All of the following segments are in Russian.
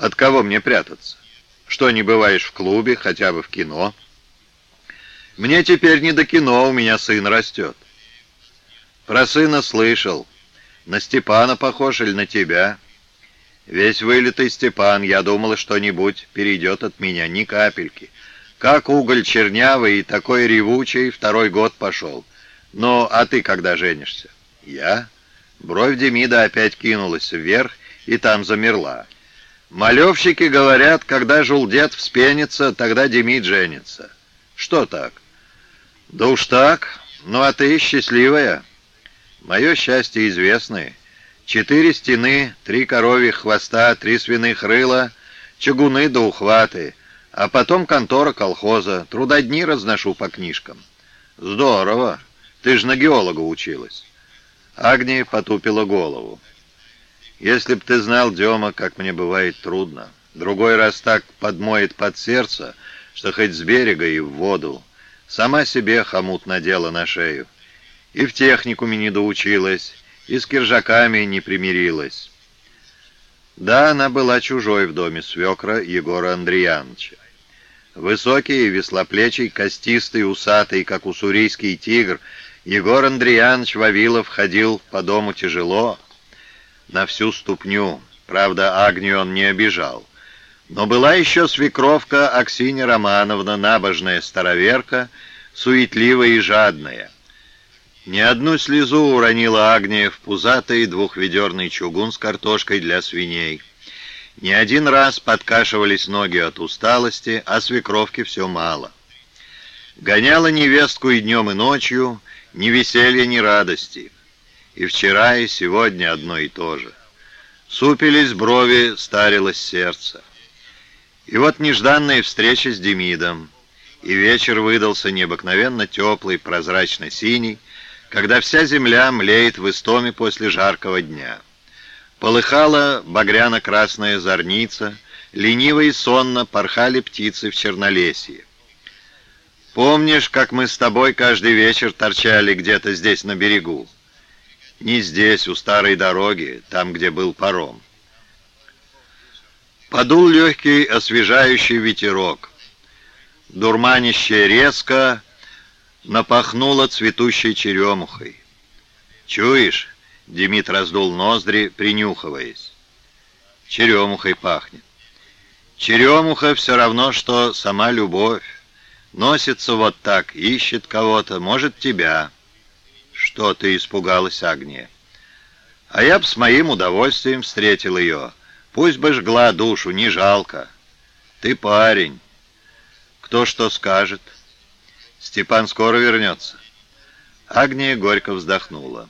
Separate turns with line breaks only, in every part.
От кого мне прятаться? Что, не бываешь в клубе, хотя бы в кино? Мне теперь не до кино, у меня сын растет. Про сына слышал. На Степана похож или на тебя? Весь вылитый Степан, я думала, что-нибудь перейдет от меня, ни капельки. Как уголь чернявый и такой ревучий, второй год пошел. Ну, а ты когда женишься? Я? Бровь Демида опять кинулась вверх и там замерла. Малевщики говорят, когда жулдет вспенится, тогда Демид женится. Что так? Да уж так. Ну а ты счастливая. Мое счастье известное. Четыре стены, три коровьих хвоста, три свиных рыла, чугуны да ухваты, а потом контора колхоза, трудодни разношу по книжкам. Здорово. Ты ж на геолога училась. Агния потупила голову. Если б ты знал, Дема, как мне бывает трудно. Другой раз так подмоет под сердце, что хоть с берега и в воду. Сама себе хомут надела на шею. И в техникуме не доучилась, и с киржаками не примирилась. Да, она была чужой в доме свекра Егора Андреяновича. Высокий, веслоплечий, костистый, усатый, как уссурийский тигр, Егор Андреянович Вавилов ходил по дому тяжело, на всю ступню. Правда, Агнию он не обижал. Но была еще свекровка Аксинья Романовна, набожная староверка, суетливая и жадная. Ни одну слезу уронила Агния в пузатый двухведерный чугун с картошкой для свиней. Ни один раз подкашивались ноги от усталости, а свекровки все мало. Гоняла невестку и днем, и ночью, ни веселья, ни радости. И вчера, и сегодня одно и то же. Супились брови, старилось сердце. И вот нежданная встреча с Демидом. И вечер выдался необыкновенно теплый, прозрачно-синий, когда вся земля млеет в истоме после жаркого дня. Полыхала багряно-красная зорница, лениво и сонно порхали птицы в чернолесье. Помнишь, как мы с тобой каждый вечер торчали где-то здесь на берегу? Не здесь, у старой дороги, там, где был паром. Подул легкий освежающий ветерок. Дурманище резко напахнуло цветущей черемухой. «Чуешь?» — Демид раздул ноздри, принюхиваясь. «Черемухой пахнет. Черемуха все равно, что сама любовь. Носится вот так, ищет кого-то, может, тебя». «Что ты испугалась, Агния?» «А я б с моим удовольствием встретил ее. Пусть бы жгла душу, не жалко. Ты парень. Кто что скажет?» «Степан скоро вернется». Агния горько вздохнула.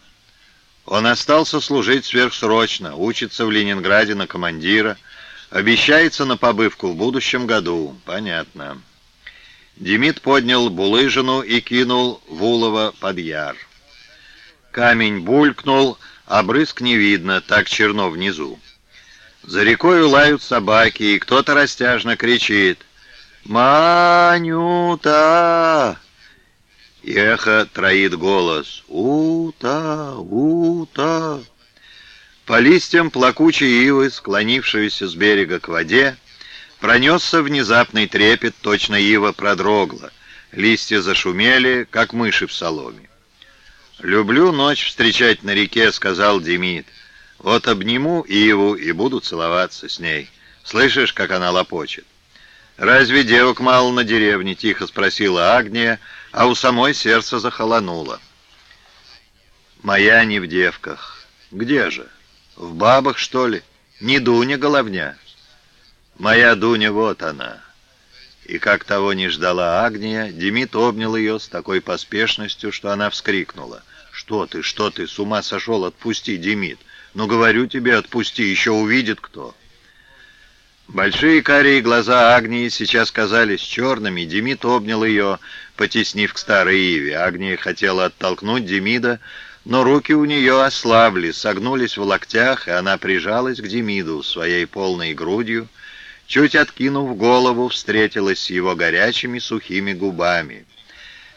Он остался служить сверхсрочно, учится в Ленинграде на командира, обещается на побывку в будущем году. Понятно. Демид поднял булыжину и кинул Вулова под яр. Камень булькнул, а брызг не видно, так черно внизу. За рекой лают собаки, и кто-то растяжно кричит «Манюта!» И эхо троит голос «Ута! Ута!» По листьям плакучей ивы, склонившейся с берега к воде, пронесся внезапный трепет, точно ива продрогла. Листья зашумели, как мыши в соломе. «Люблю ночь встречать на реке», — сказал Демид. «Вот обниму Иву и буду целоваться с ней. Слышишь, как она лопочет?» «Разве девок мало на деревне?» — тихо спросила Агния, а у самой сердце захолонуло. «Моя не в девках. Где же? В бабах, что ли? Не Дуня Головня?» «Моя Дуня, вот она». И как того не ждала Агния, Демид обнял ее с такой поспешностью, что она вскрикнула. «Что ты, что ты, с ума сошел? Отпусти, Демид! Ну, говорю тебе, отпусти, еще увидит кто!» Большие карие глаза Агнии сейчас казались черными. Демид обнял ее, потеснив к старой Иве. Агния хотела оттолкнуть Демида, но руки у нее ослабли, согнулись в локтях, и она прижалась к Демиду своей полной грудью, чуть откинув голову, встретилась с его горячими сухими губами.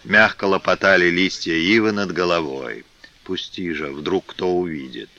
Мягко лопотали листья ивы над головой. «Пусти же, вдруг кто увидит».